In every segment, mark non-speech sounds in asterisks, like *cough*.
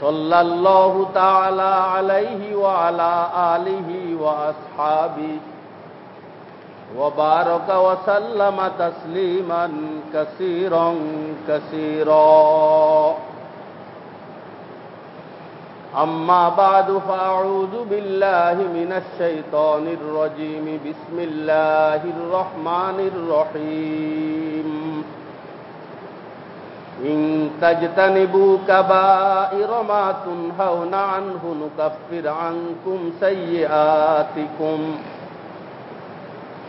صلى الله تعالى عليه وعلى آله وأصحابه وبارك وسلم تسليما كثيرا كثيرا أما بعد فأعوذ بالله من الشيطان الرجيم بسم الله الرحمن الرحيم إن تجتنبوا كبائر ما تنهون عنه نكفر عنكم سيئاتكم.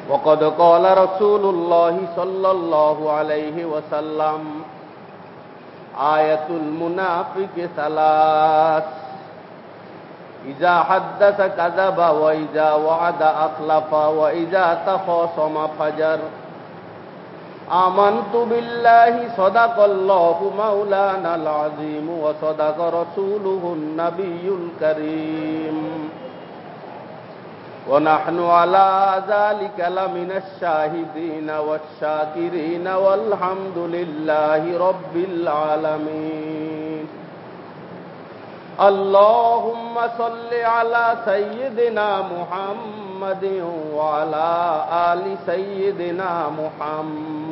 وقد قال رسول الله صلى الله عليه وسلم آية المنافق ثلاث. إذا حدث كذب وإذا وعد أخلف وإذا تخاصم فجر. آمنت بالله صدق الله مولانا العظيم وصدق رسوله النبي الكريم. ونحن على ذلك لمن الشاهدين والشاكرين والحمد لله رب العالمين. اللهم صل على سيدنا محمد وعلى آل سيدنا محمد.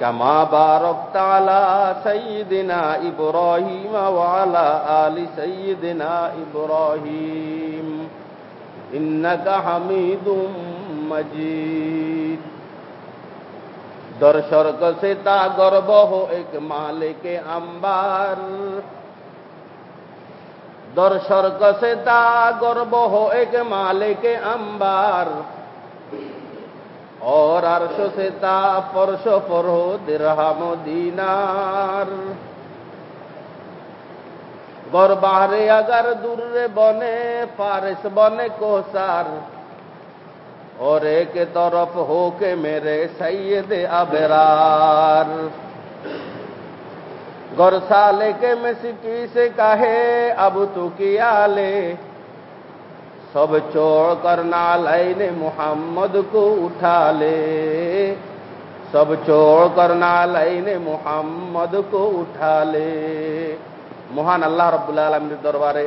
كما باركت على سيدنا إبراهيم وعلى آل سيدنا إبراهيم إنك حميد مجيد در شرق سے تا گرب ہو ایک مالک امبار در شرق سے تا گرب ہو ایک مالک امبار और अर्श से ता परश पर हो दिरहम दीनार। गौर बाहरे अगर दूर बने पारिस बने कोसार। और एक तरफ़ हो के मेरे सैयद अबरार। गौर साले के मिस से कहे, अब तू किया ले? सब छोड़ कर नालैन मोहम्मद को उठा ले सब छोड़ कर नालैन मोहम्मद को उठा ले মহান আল্লাহ রব্বুল্লাহ আলমীর দরবারে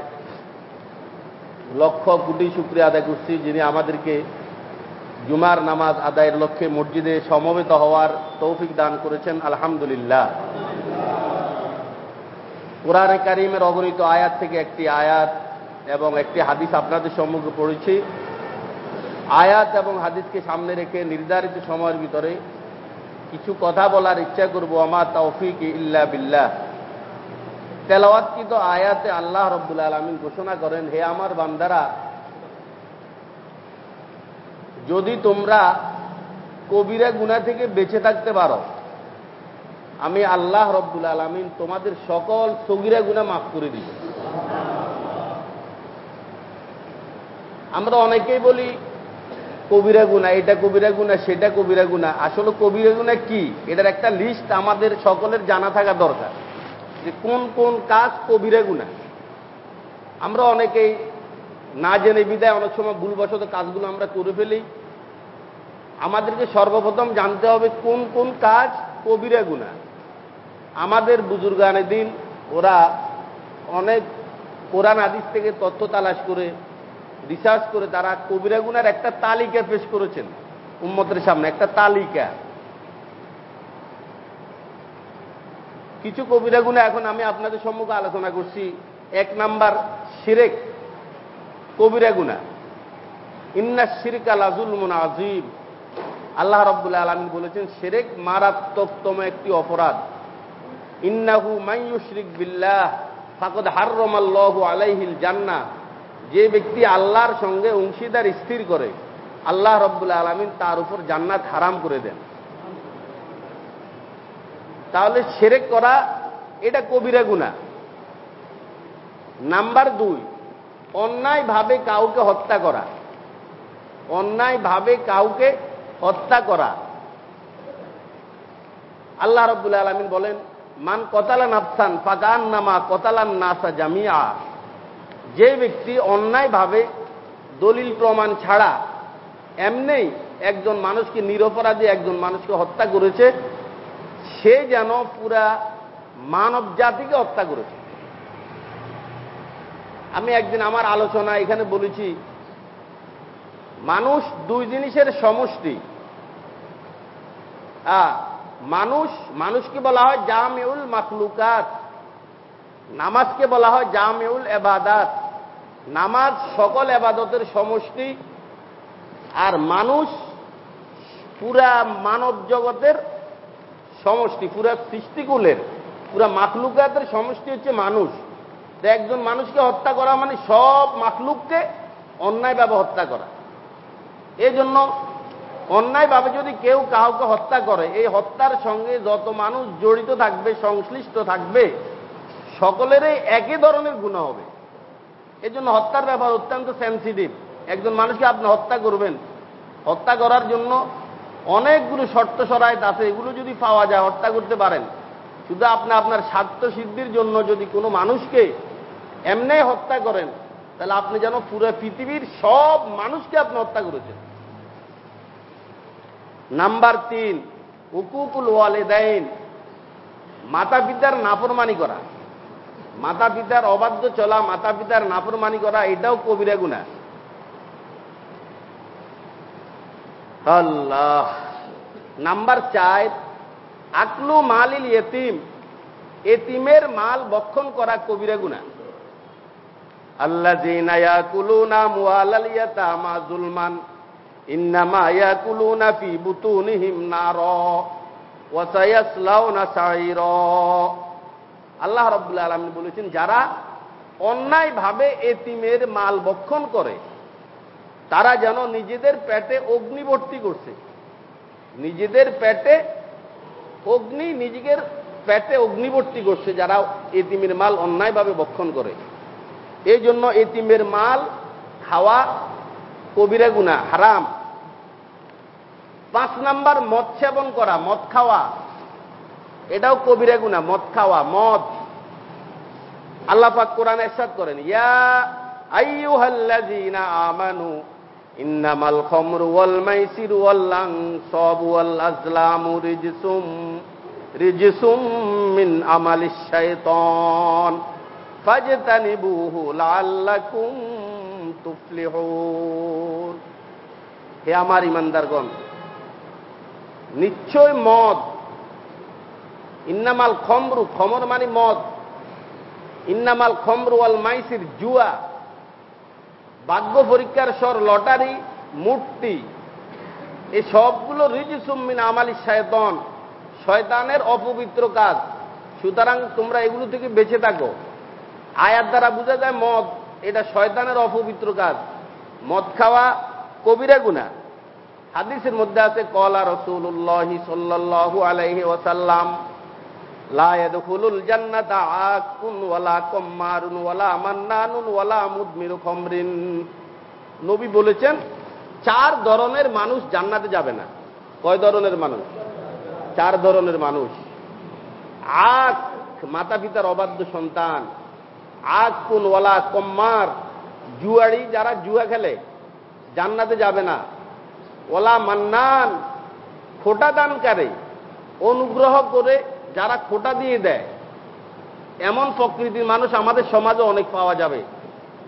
লক্ষ কোটি শুক্রিয়া আদায় করছি যিনি আমাদেরকে জুমার নামাজ আদায়ের লক্ষ্যে মসজিদে সমবেত হওয়ার তৌফিক দান করেছেন আলহামদুলিল্লাহ কোরআনে কারিমের অগণিত আয়াত থেকে একটি আয়াত এবং একটি হাদিস আপনাদের সম্মুখে পড়েছি। আয়াত এবং হাদিসকে সামনে রেখে নির্ধারিত সময়ের ভিতরে কিছু কথা বলার ইচ্ছা করব। আমার তৌফিক ইল্লা বিল্লাহ। তেলাওয়াতকৃত আয়াতে আল্লাহ রব্বুল আলমিন ঘোষণা করেন, হে আমার বান্দারা, যদি তোমরা কবিরা গুণা থেকে বেঁচে থাকতে পারো, আমি আল্লাহ রব্বুল আলমিন তোমাদের সকল সগিরা গুণা মাফ করে দিব। আমরা অনেকেই বলি, কবিরা গুণা, এটা কবিরা গুণা, সেটা কবিরা গুণা। আসলে কবিরা গুণা কি? এটার একটা লিস্ট আমাদের সকলের জানা থাকা দরকার যে কোন কোন কাজ কবিরা গুণা। আমরা অনেকেই না জেনে বিদায় অনেক সময় ভুলবশত কাজগুলো আমরা করে ফেলি। আমাদেরকে সর্বপ্রথম জানতে হবে কোন কোন কাজ কবিরা গুণা। আমাদের বুজুর্গানের দিন ওরা অনেক কোরআন আদিস থেকে তথ্য তালাশ করে রিসার্চ করে তারা কবিরা গুনার একটা তালিকা পেশ করেছেন উম্মতের সামনে, একটা তালিকা। কিছু কবিরা গুণা এখন আমি আপনাদের সম্মুখে আলোচনা করছি। এক নাম্বার, শিরেক। কবিরা গুণা ইন্না শিরকা লাজুল মুন আজিব আল্লাহ রব্বুল্লাহ আলমী বলেছেন সেরেক মারাত্মকতম একটি অপরাধ। ইন্নাহু মাইয়ুশরিক বিল্লাহ, ফাকদ হাররমাল্লাহু আলাইহিল জান্না যে ব্যক্তি আল্লাহর সঙ্গে অংশীদার স্থির করে, আল্লাহ রব্বুল আলমিন তার উপর জান্নাত হারাম করে দেন। তাহলে সেরেক করা, এটা কবিরা গুণা নাম্বার দুই, অন্যায়ভাবে কাউকে হত্যা করা। অন্যায়ভাবে কাউকে হত্যা করা। আল্লাহ রব্বুল আলমিন বলেন, মান কতালা নাফসান ফাগান নামা কতালান নাসা জামিয়া যে ব্যক্তি অন্যায়ভাবে দলিল প্রমাণ ছাড়া এমনি একজন মানুষকে নিরপরাধী একজন মানুষকে হত্যা করেছে, সে যেন পুরা মানব জাতিকে হত্যা করেছে। আমি একদিন আমার আলোচনা এখানে বলেছি, মানুষ দুই জিনিসের সমষ্টি। মানুষ, মানুষকে বলা হয় জামেউল মাকলুকাত নামাজকে বলা হয় জামেউল এবাদাত। নামাজ সকল এবাদতের সমষ্টি, আর মানুষ পুরা মানব জগতের সমষ্টি, পুরা সৃষ্টিকুলের, পুরা মাখলুকাতের সমষ্টি হচ্ছে মানুষ। তো একজন মানুষকে হত্যা করা মানে সব মাখলুককে অন্যায়ভাবে হত্যা করা। এই জন্য অন্যায়ভাবে যদি কেউ কাউকে হত্যা করে, এই হত্যার সঙ্গে যত মানুষ জড়িত থাকবে, সংশ্লিষ্ট থাকবে, সকলেরই একই ধরনের গুণ হবে। এই জন্য হত্যার ব্যাপার অত্যন্ত সেন্সিটিভ একজন মানুষকে আপনি হত্যা করবেন। হত্যা করার জন্য অনেকগুলো শর্ত সরাইত আছে, এগুলো যদি পাওয়া যায়, হত্যা করতে পারেন। শুধু আপনি আপনার স্বার্থ সিদ্ধির জন্য যদি কোনো মানুষকে এমনি হত্যা করেন, তাহলে আপনি যেন পুরো পৃথিবীর সব মানুষকে আপনি হত্যা করেছেন। নাম্বার তিন, উকুকুল ওয়ালেদাইন মাতা পিতার নাফরমানি করা। মাতা পিতার অবাধ্য চলা মাতা পিতার নাফরমানি করা, এটাও কবিরা গুণা। আল্লাহ। নাম্বার চার, আকলু মালিল এতিম এতিমের মাল বক্ষণ করা কবিরা গুণা। আল্লাহ জিনায়াকুলুনা মুআলাল ইয়াতামা জুলমান সাইরা। আল্লাহ রাব্বুল আলামিন বলেছেন, যারা অন্যায়ভাবে এতিমের মাল বক্ষণ করে, তারা যেন নিজেদের পেটে অগ্নিবর্তী করছে। নিজেদের পেটে অগ্নি, নিজেদের পেটে অগ্নিবর্তী করছে যারা এতিমের মাল অন্যায়ভাবে বক্ষণ করে। এই জন্য এতিমের মাল খাওয়া কবিরা গুণা হারাম। পাঁচ নাম্বার, মদ সেবন করা, মদ খাওয়া। এটাও কবিরা গুণা, মদ খাওয়া, মদ। আল্লাহ পাক কোরআন এরশাদ করেন, ইয়া আইয়ুহাল্লাযীনা আমানু, ইন্নামাল খামরু ওয়াল মাইসিরু ওয়াল আনসাবু ওয়াল আজলামু রিজসুম রিজসুম মিন আমালিশ শাইতান, ফাজতানিবুহু লাআল্লাকুম তুফলিহুন। হে আমার ইমানদারগণ, নিশ্চয় মদ ইন্নামাল খমরু, খমর মানে মদ। ইন্নামাল খমরু আল মাইসির জুয়া। ভাগ্য পরীক্ষার স্বর লটারি মূর্তি এই সবগুলো রিজিসুম্মিন আমালি শয়তন। শয়তানের অপবিত্র কাজ। সুতরাং তোমরা এগুলো থেকে বেঁচে থাকো। আয়ার দ্বারা বোঝা যায় মদ, এটা শয়তানের অপবিত্র কাজ। মদ খাওয়া কবিরা গুনা হাদিসের মধ্যে আছে, কলা রসুল্লাহ সাল্লাহ আলাইহি ওসাল্লাম নবী বলেছেন, চার ধরনের মানুষ জান্নাতে যাবে না। কয় ধরনের মানুষ? চার ধরনের মানুষ। আখ মাতা পিতার অবাধ্য সন্তান। আখ কোন ওয়ালা কম্মার। জুয়ারি যারা জুয়া খেলে, জান্নাতে যাবে না। ওলা মান্নান, খোটা দানকারে। অনুগ্রহ করে যারা খোটা দিয়ে দেয়, এমন প্রকৃতির মানুষ আমাদের সমাজে অনেক পাওয়া যাবে।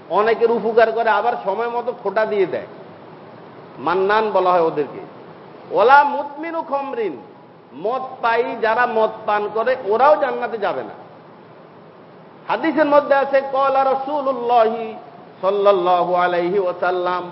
অনেকের উপকার করে, আবার সময় মতো খোটা দিয়ে দেয়। মান্নান বলা হয় ওদেরকে। ওলা মুতমিনু খমরিন, মদ পাই যারা মদ পান করে, ওরাও জান্নাতে যাবে না। হাদিসের মধ্যে আছে, কলা রসুল্লাহি সাল্লাল্লাহু আলাইহি ওয়াসাল্লাম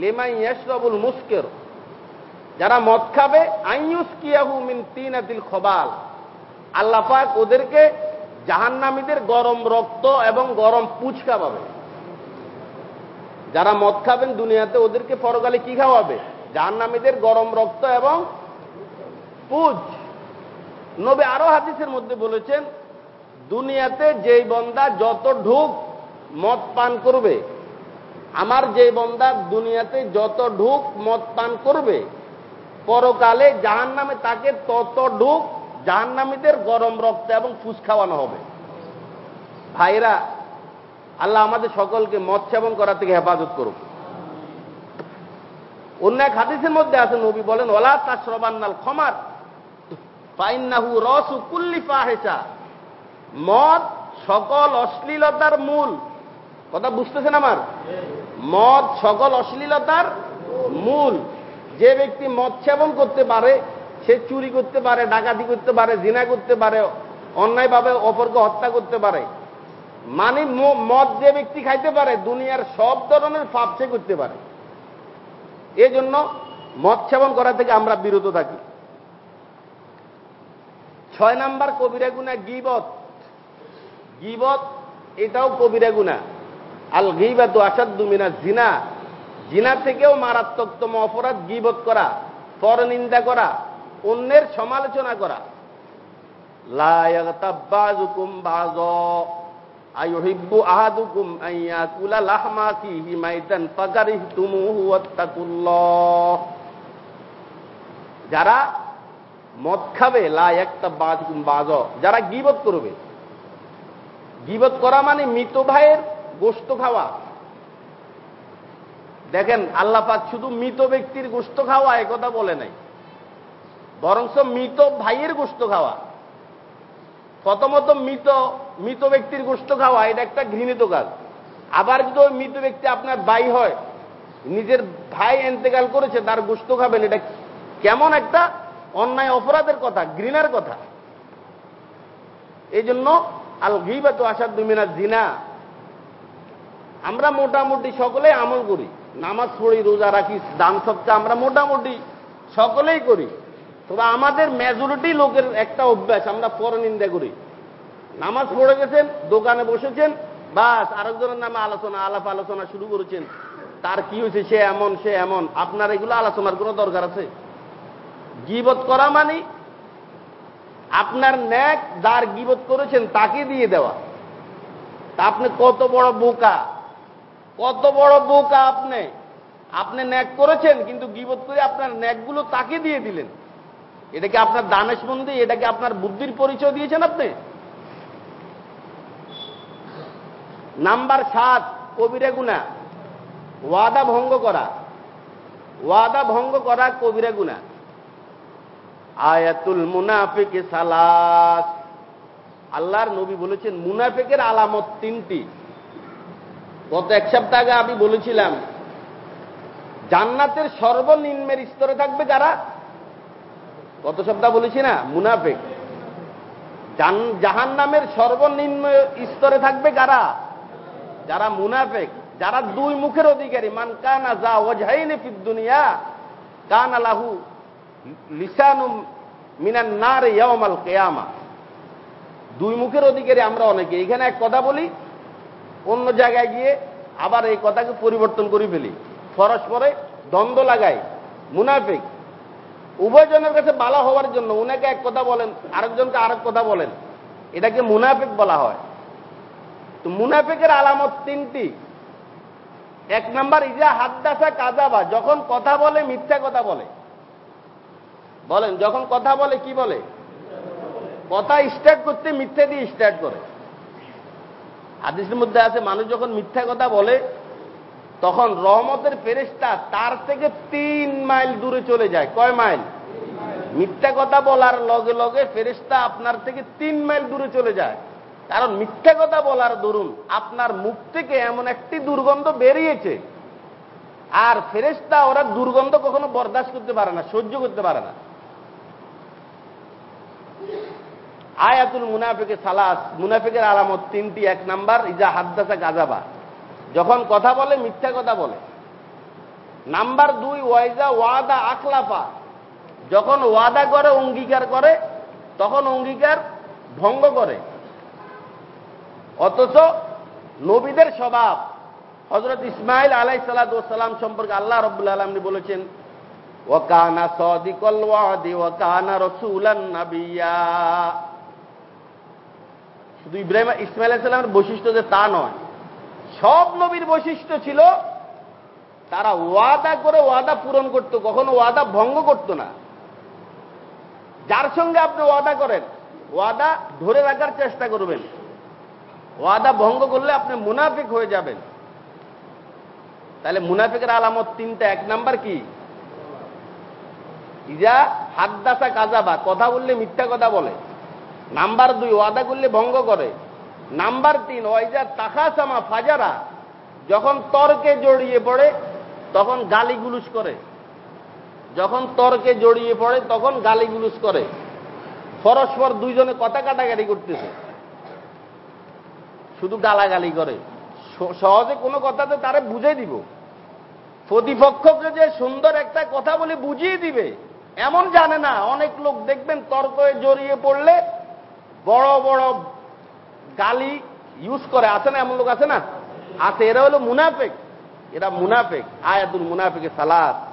লেমাই ইয়াশরাবুল মুসকির। যারা মদ খাবে, আইয়ুসকিয়াহু মিন তিনাতিল খবাল। আল্লাহ পাক ওদেরকে জাহান্নামীদের গরম রক্ত এবং গরম পুচ খাওয়াবে যারা মদ খাবেন দুনিয়াতে ওদেরকে পরকালে কি খাওয়াবে? জাহান্নামীদের গরম রক্ত এবং পুজ। নবী আরও হাদিসের মধ্যে বলেছেন, দুনিয়াতে যেই বন্দা যত ঢুক মদ পান করবে আমার যে বন্দা দুনিয়াতে যত ঢুক মদ পান করবে, পরকালে জাহান নামে তাকে তত ঢুক জাহান্নামীদের গরম রক্ত এবং ফুস খাওয়ানো হবে। ভাইরা, আল্লাহ আমাদের সকলকে মদ সেবন করা থেকে হেফাজত করুক। অন্য এক হাদিসের মধ্যে আছে, নবী বলেন, ওলা তাসরবান্নাল ক্ষমার ফাইন্নাহু রসু কুল্লি ফাহেসা মদ সকল অশ্লীলতার মূল। কথা বুঝতেছেন আমার? মদ সকল অশ্লীলতার মূল। যে ব্যক্তি মদ সেবন করতে পারে, সে চুরি করতে পারে, ডাকাতি করতে পারে, জিনা করতে পারে, অন্যায়ভাবে অপরকে হত্যা করতে পারে। মানে মদ যে ব্যক্তি খাইতে পারে, দুনিয়ার সব ধরনের পাপ সে করতে পারে। এই জন্য মদ সেবন করা থেকে আমরা বিরত থাকি। ছয় নাম্বার কবিরা গুনা গিবত। গিবত এটাও কবিরা গুনা আল গিবা তো আসাদু মিনা জিনা। জিনা থেকেও মারাত্মকতম অপরাধ গিবত করা পর নিন্দা করা, অন্যের সমালোচনা করা। যারা মদ খাবে যারা গিবত করবে। গিবত করা মানে মৃত ভাইয়ের গোস্ত খাওয়া। দেখেন, আল্লাহ পাক শুধু মৃত ব্যক্তির গোস্ত খাওয়া একথা বলে নাই। বরংস মৃত ভাইয়ের গোস্ত খাওয়া। প্রথমত মৃত মৃত ব্যক্তির গোস্ত খাওয়া, এটা একটা ঘৃণিত কাজ। আবার যদি ওই মৃত ব্যক্তি আপনার ভাই হয়, নিজের ভাই এন্তেকাল করেছে, তার গোস্ত খাবেন, এটা কেমন একটা অন্যায়, অপরাধের কথা, ঘৃণার কথা। এই জন্য আল ঘিবা তো আসার দুমিনা জিনা আমরা মোটামুটি সকলে আমল করি। নামাজ পড়ি, রোজা রাখি, দান সবচেয়ে আমরা মোটামুটি সকলেই করি। তবে আমাদের মেজরিটি লোকের একটা অভ্যাস, আমরা পর নিন্দা করি। নামাজ পড়ে গেছেন, দোকানে বসেছেন, বাস আরেকজনের নামে আলোচনা, আলাপ আলোচনা শুরু করেছেন। তার কি হয়েছে, সে এমন সে এমন। আপনার এগুলো আলোচনার কোনো দরকার আছে? গিবত করা মানে আপনার ন্যাক যার গিবত করেছেন তাকে দিয়ে দেওয়া। তা আপনি কত বড় বোকা? কত বড় বোকা আপনি? আপনি ন্যাক করেছেন, কিন্তু গিবত করে আপনার ন্যাকগুলো তাকে দিয়ে দিলেন। এটাকে আপনার দানেশবন্দি এটা কি আপনার বুদ্ধির পরিচয় দিয়েছেন আপনি? নাম্বার সাত, কবিরা গুণা। ওয়াদা ভঙ্গ করা। ওয়াদা ভঙ্গ করা কবিরা গুণা। আয়াতুল মুনাফিক সালাস। আল্লাহর নবী বলেছেন, মুনাফিকের আলামত তিনটি। গত এক সপ্তাহ আগে আমি বলেছিলাম, জান্নাতের সর্বনিম্নের স্তরে থাকবে যারা? গত সপ্তাহ বলেছি না, মুনাফেক। জাহান নামের সর্বনিম্ন স্তরে থাকবে কারা যারা মুনাফেক, যারা দুই মুখের অধিকারী। মান কানা যা ওঝাইনি ফিদ দুনিয়া, কান আলাহু লিসানু মিনান নার ইয়ামাল কেয়ামা। দুই মুখের অধিকারী আমরা অনেকে। এখানে এক কথা বলি অন্য জায়গায় গিয়ে আবার এই কথাকে পরিবর্তন করে ফেলি। পরস্পরে দ্বন্দ্ব লাগাই, মুনাফিক। উভয়জনের কাছে বালা হওয়ার জন্য উনাকে এক কথা বলেন, আরেকজনকে আরেক কথা বলেন। এটাকে মুনাফিক বলা হয়। তো মুনাফিকের আলামত তিনটি। এক নাম্বার, ইজা হাদ্দাসা কাজাবা যখন কথা বলে, মিথ্যা কথা বলে। বলেন, যখন কথা বলে, কি বলে? কথা স্টার্ট করতে মিথ্যা দিয়ে স্টার্ট করে। হাদিসের মধ্যে আছে, মানুষ যখন মিথ্যা কথা বলে, তখন রহমতের ফেরেস্তা তার থেকে তিন মাইল দূরে চলে যায়। কয় মাইল? মিথ্যা কথা বলার লগে লগে ফেরেস্তা আপনার থেকে তিন মাইল দূরে চলে যায়। কারণ মিথ্যা কথা বলার দরুন আপনার মুখ থেকে এমন একটি দুর্গন্ধ বেরিয়েছে। আর ফেরেস্তা ওরা দুর্গন্ধ কখনো বরদাস্ত করতে পারে না, সহ্য করতে পারে না। আয়াতুল মুনাফিকে সালাস মুনাফিকের আলামত তিনটি, এক নাম্বার, ইজা হাদ্দাসা গাজাবা যখন কথা বলে, মিথ্যা কথা বলে। নাম্বার দুই, ওয়াইজা ওয়াদা আখলাফা যখন ওয়াদা করে, অঙ্গীকার করে, তখন অঙ্গীকার ভঙ্গ করে। অথচ নবীদের স্বভাব হজরত ইসমাইল আলাই সালাম সম্পর্কে আল্লাহ রব্বুল আলমনি বলেছেন ওয়াকানা সদিকল ওয়াদি ওয়াকানা রসুলান নাবিয়া। শুধু ইব্রাহিম ইসমাইল সাল্লামের বৈশিষ্ট্য যে তা নয়, সব নবীর বৈশিষ্ট্য ছিল তারা ওয়াদা করে ওয়াদা পূরণ করত, কখনো ওয়াদা ভঙ্গ করত না। যার সঙ্গে আপনি ওয়াদা করেন, ওয়াদা ধরে রাখার চেষ্টা করবেন। ওয়াদা ভঙ্গ করলে আপনি মুনাফিক হয়ে যাবেন। তাহলে মুনাফিকের আলামত তিনটা, এক নাম্বার কি? ইজা হাদ্দাসা কাজাবা কথা বললে মিথ্যা কথা বলে। নাম্বার দুই ওয়াদা করলে ভঙ্গ করে। নাম্বার তিন, ওয়াইজা তাকাসামা ফাজারা, যখন তর্কে জড়িয়ে পড়ে, তখন গালিগুলুস করে। যখন তর্কে জড়িয়ে পড়ে, তখন গালিগুলুস করে। পরস্পর দুইজনে কথা কাটাকাটি করতেছে। শুধু গালাগালি করে। সহজে কোনো কথাতে তারে বুঝে দিব। প্রতিপক্ষকে যে সুন্দর একটা কথা বলে বুঝিয়ে দিবে, এমন জানে না। অনেক লোক দেখবেন তর্কে জড়িয়ে পড়লে বড় বড় গালি ইউজ করে। আছে না এমন লোক আছে না? আছে। এরা হলো মুনাফেক। এরা মুনাফেক। আয়াতুল মুনাফেকে সালাদ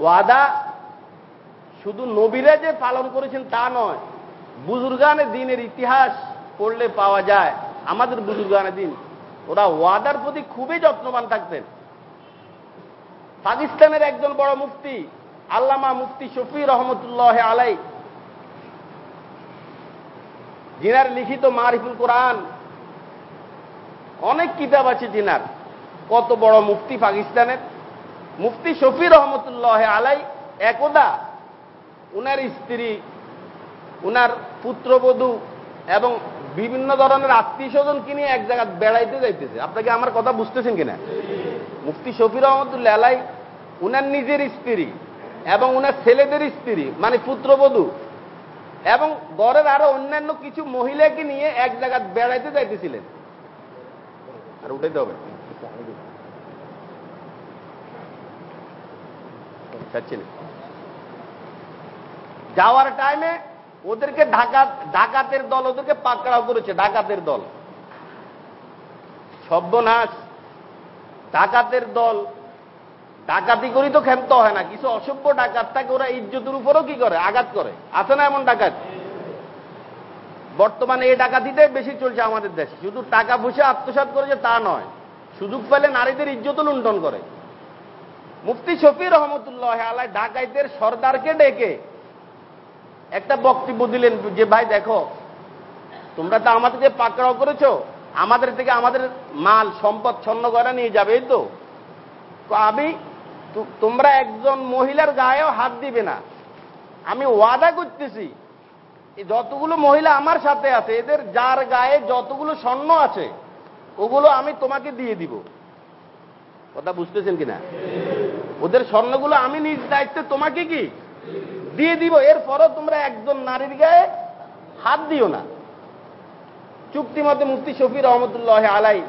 ওয়াদা শুধু নবীরা যে পালন করেছেন তা নয়, বুজুর্গানে দিনের ইতিহাস পড়লে পাওয়া যায়। আমাদের বুজুর্গানে দিন। ওরা ওয়াদার প্রতি খুবই যত্নবান থাকতেন। পাকিস্তানের একজন বড় মুফতি আল্লামা মুফতি শফি রহমতুল্লাহ আলাই জিনার লিখিত মারিফুল কোরআন, অনেক কিতাব আছে জিনার কত বড় মুফতি পাকিস্তানের। মুফতি শফি রহমতুল্লাহ আলাই একদা উনার স্ত্রী, উনার পুত্রবধূ এবং বিভিন্ন ধরনের আত্মীয় স্বজন কিনে এক জায়গায় বেড়াইতে যাইতেছে। আপনাকে আমার কথা বুঝতেছেন কিনা? মুফতি শফি রহমতুল্লাহ আলাই, উনার নিজের স্ত্রী এবং উনার ছেলেদের স্ত্রী মানে পুত্রবধূ। এবং গড়ের আরও অন্যান্য কিছু মহিলাকে নিয়ে এক জায়গায় বেড়াইতে যাইতেছিলেন। আর উঠাইতে হবে। যাওয়ার টাইমে ওদেরকে ঢাকা, ডাকাতের দল ওদেরকে পাকড়াও করেছে, ডাকাতের দল। সব্যনাশ ডাকাতের দল ডাকাতি করি তো ক্ষান্ত হয় না, কিছু অসভ্য ডাকাত থাকে, ওরা ইজ্জতের উপরও কি করে? আঘাত করে। আছে না এমন ডাকাত? বর্তমানে এই ডাকাতিটাই বেশি চলছে আমাদের দেশে। শুধু টাকা পয়সা আত্মসাত করেছে তা নয়, সুযোগ পেলে নারীদের ইজ্জত লুণ্ঠন করে। মুফতি শফি রহমতুল্লাহ আলাই ডাকাইতের সর্দারকে ডেকে একটা বক্তব্য দিলেন যে, ভাই দেখো, তোমরা তো আমাদেরকে পাকড়াও করেছ, আমাদের থেকে আমাদের মাল, সম্পদ ছন্ন করা নিয়ে যাবে, এই তো? আমি তোমরা একজন মহিলার গায়েও হাত দিবে না। আমি ওয়াদা করতেছি যতগুলো মহিলা আমার সাথে আছে, এদের যার গায়ে যতগুলো স্বর্ণ আছে, ওগুলো আমি তোমাকে দিয়ে দিব। কথা বুঝতেছেন কিনা? ওদের স্বর্ণগুলো আমি নিজ দায়িত্বে তোমাকে কি? দিয়ে দিব। এরপরও তোমরা একজন নারীর গায়ে হাত দিও না। চুক্তি মতে মুফতি শফি রহমতুল্লাহ আলাই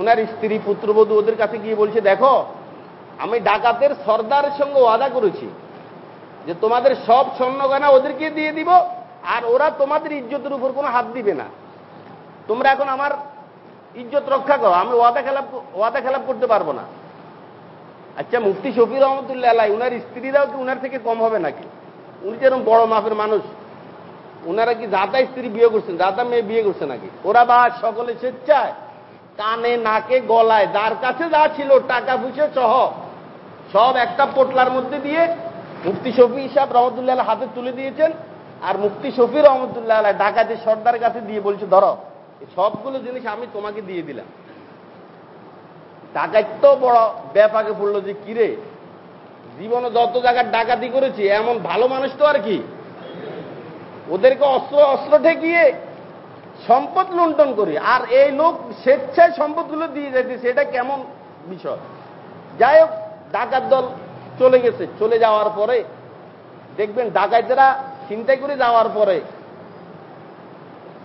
ওনার স্ত্রী পুত্রবধূ ওদের কাছে গিয়ে বলছে, দেখো আমি ডাকাতের সর্দারের সঙ্গে ওয়াদা করেছি যে তোমাদের সব স্বর্ণগয়না ওদেরকে দিয়ে দিব, আর ওরা তোমাদের ইজ্জতের উপর কোনো হাত দিবে না। তোমরা এখন আমার ইজ্জত রক্ষা করো, আমি ওয়াদা খেলাপ ওয়াদা খেলাপ করতে পারব না। আচ্ছা মুফতি শফি রহমতুল্লাহ আলাই, উনার স্ত্রীরাও কি উনার থেকে কম হবে নাকি? উনি যেরকম বড় মাপের মানুষ ওনারা কি যাতা স্ত্রী বিয়ে করছেন, দাদা মেয়ে বিয়ে করছে নাকি? ওরা বা সকলে স্বেচ্ছায় কানে, নাকে, গলায়, যার কাছে যা ছিল, টাকা, পয়সা সহ সব একটা পোটলার মধ্যে দিয়ে মুফতি শফি হিসাব রহমতুল্লাহ হাতে তুলে দিয়েছেন, আর মুফতি শফি রহমতুল্লাহ ঢাকাতে সর্দার কাছে দিয়ে বলছে, ধরো সবগুলো জিনিস আমি তোমাকে দিয়ে দিলাম। ডাকাত তো বড় ব্যাপাকে পড়ল যে কিরে জীবনে যত জায়গায় ডাকাতি করেছি, এমন ভালো মানুষ তো আর কি? ওদেরকে অস্ত্র অস্ত্র ঠেকিয়ে সম্পদ লুণ্ঠন করি, আর এই লোক স্বেচ্ছায় সম্পদগুলো দিয়ে যেতেছে এটা কেমন বিষয়? যাই হোক ডাকাত দল চলে গেছে। চলে যাওয়ার পরে, দেখবেন ডাকাতেরা চিন্তাই করে যাওয়ার পরে,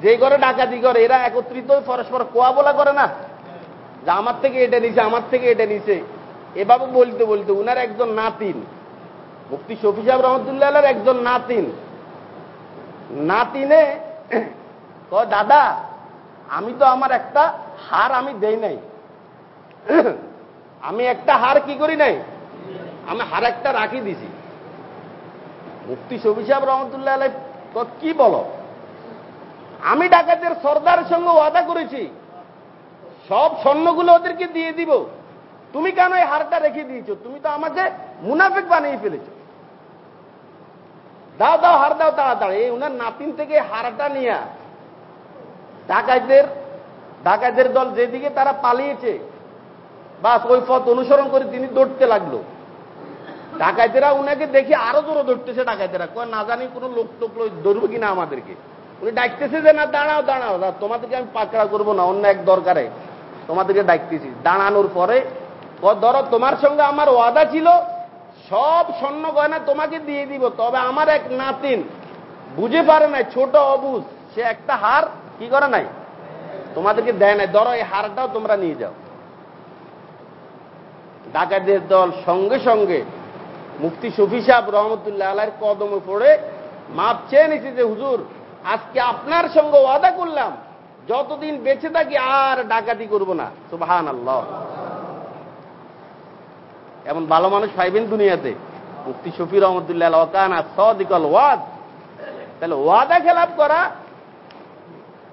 যে ঘরে ডাকাতি করে, এরা একত্রিত পরস্পর কোয়া বলা করে না? যে আমার থেকে এটা নিছে, আমার থেকে এটা নিছে। এভাবে বলতে বলতে উনার একজন নাতিন, মুফতি শফি সাহেব রহমতুল্লাহ একজন নাতিন। নাতিনে *clears throat* ক দাদা, আমি তো আমার একটা হার আমি দেই নাই। *clears throat* আমি একটা হার কি করি নাই? আমি হার একটা রাখি দিছি। মুফতি শফি সাহেব রহমতুল্লাহ আলাই কি বলো? আমি ডাকাতের সর্দারের সঙ্গে ওয়াদা করেছি। সব স্বর্ণগুলো ওদেরকে দিয়ে দিব। তুমি কেন এই হারটা রেখে দিয়েছ? তুমি তো আমাকে মুনাফিক বানিয়ে ফেলেছো। দাও দাও, হার দাও, তাড়াতাড়ি। এই উনার নাতিন থেকে হারটা নিয়ে ডাকাইদের ডাকাইদের দল যেদিকে তারা পালিয়েছে বাস, ওই পথ অনুসরণ করে তিনি দৌড়তে লাগল। ডাকাইতেরা উনাকে দেখে আরও জোরে দৌড়তেছে ডাকাইতেরা। কয়, না জানি, কোনো লোক টোক দৌড়বে কিনা আমাদেরকে। উনি ডাকতেছে যে, না, দাঁড়াও দাঁড়াও তোমাদেরকে আমি পাকড়া করব না, অন্য এক দরকারে। তোমাদেরকে ডাকতেছি। দাঁড়ানোর পরে ধরো, তোমার সঙ্গে আমার ওয়াদা ছিল, সব স্বর্ণ গয়না তোমাকে দিয়ে দিব, তবে আমার এক নাতিন বুঝে পারে নাই, ছোট অবুজ, সে একটা হার কি করে নাই? তোমাদেরকে দেয় নাই। ধরো, এই হারটাও তোমরা নিয়ে যাও। ডাকাতের দল সঙ্গে সঙ্গে মুফতি শফি সাহেব রহমতুল্লাহ আল্লাহর কদমে পড়ে মাপ চেয়ে নিছি যে, হুজুর, আজকে আপনার সঙ্গে ওয়াদা করলাম, যতদিন বেঁচে থাকি আর ডাকাতি করব না। সুবাহান আল্লাহ এমন ভালো মানুষ পাইবেন দুনিয়াতে। মুফতি শফি রহমতুল্লাহ ওকানা সদিকল ওয়াদ। তাহলে ওয়াদা খেলাপ করা,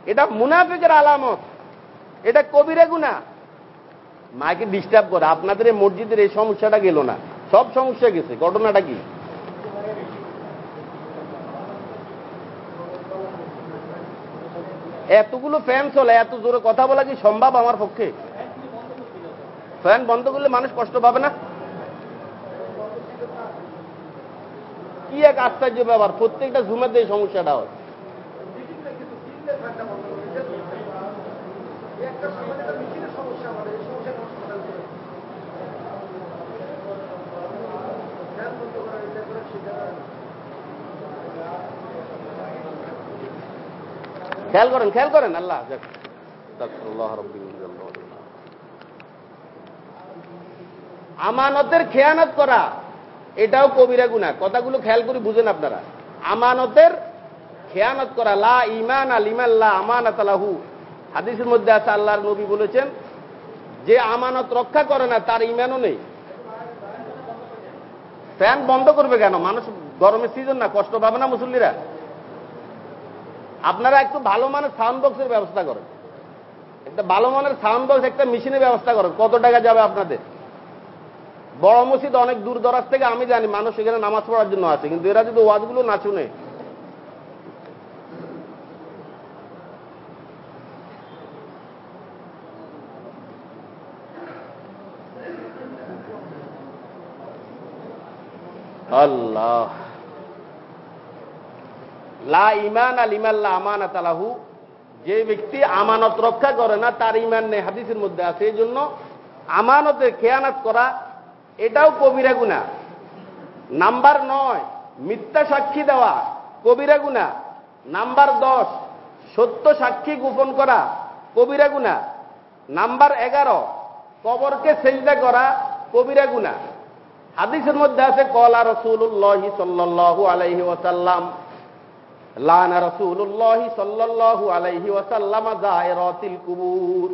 এটা মুনাফিকের আলামত, এটা কবিরে গুণা মাকে ডিস্টার্ব করে, আপনাদের এই মসজিদের এই সমস্যাটা গেল না। সব সমস্যা গেছে, ঘটনাটা কি? এতগুলো ফ্যান চলে, এত জোরে কথা বলা কি সম্ভব আমার পক্ষে? ফ্যান বন্ধ করলে মানুষ কষ্ট পাবে না? কি এক আশ্চর্য ব্যাপার, প্রত্যেকটা ঝুমের এই সমস্যাটা হয়। খেয়াল করেন খেয়াল করেন আল্লাহ আমানতের খেয়ানত করা এটাও কবিরা গুণা কথাগুলো খেয়াল করে বুঝেন আপনারা। আমানতের খেয়ানত করা লা ইমান আল ইমাল্লা আমানত আলাহু হাদিসের মধ্যে আছে আল্লাহর নবী বলেছেন যে আমানত রক্ষা করে না তার ইমানও নেই। ফ্যান বন্ধ করবে কেন? মানুষ গরমের সিজন না, কষ্ট পাবে না মুসল্লিরা? আপনারা একটু ভালো মানের সাউন্ড বক্সের ব্যবস্থা করেন। একটা ভালো মানের সাউন্ড বক্স একটা মেশিনের ব্যবস্থা করেন। কত টাকা যাবে আপনাদের? বড় মসজিদ অনেক দূর দরাজ থেকে, আমি জানি মানুষ এখানে নামাজ পড়ার জন্য আছে, কিন্তু এরা যদি ওয়াজগুলো না শুনে আল্লাহ। লা ইমান আল ইমাল্লা আমানাত আলাহু যে ব্যক্তি আমানত রক্ষা করে না, তার ইমান নেই, হাদিসের মধ্যে আছে। এই জন্য আমানতের খেয়ানাত করা, এটাও কবিরা গুণা নাম্বার নয়, মিথ্যা সাক্ষী দেওয়া, কবিরা গুণা নাম্বার দশ, সত্য সাক্ষী গোপন করা, কবিরা গুণা নাম্বার এগারো, কবরকে সেজদা করা, কবিরা গুণা হাদিসের মধ্যে আছে, কলা রসুল্লাহ সাল্লাহ আলাইহি ওয়াসাল্লাম, লানা রসুল্লাহ সাল্লাহ আলাইহি ওয়াসাল্লাম জায়রাতিল কুবুর,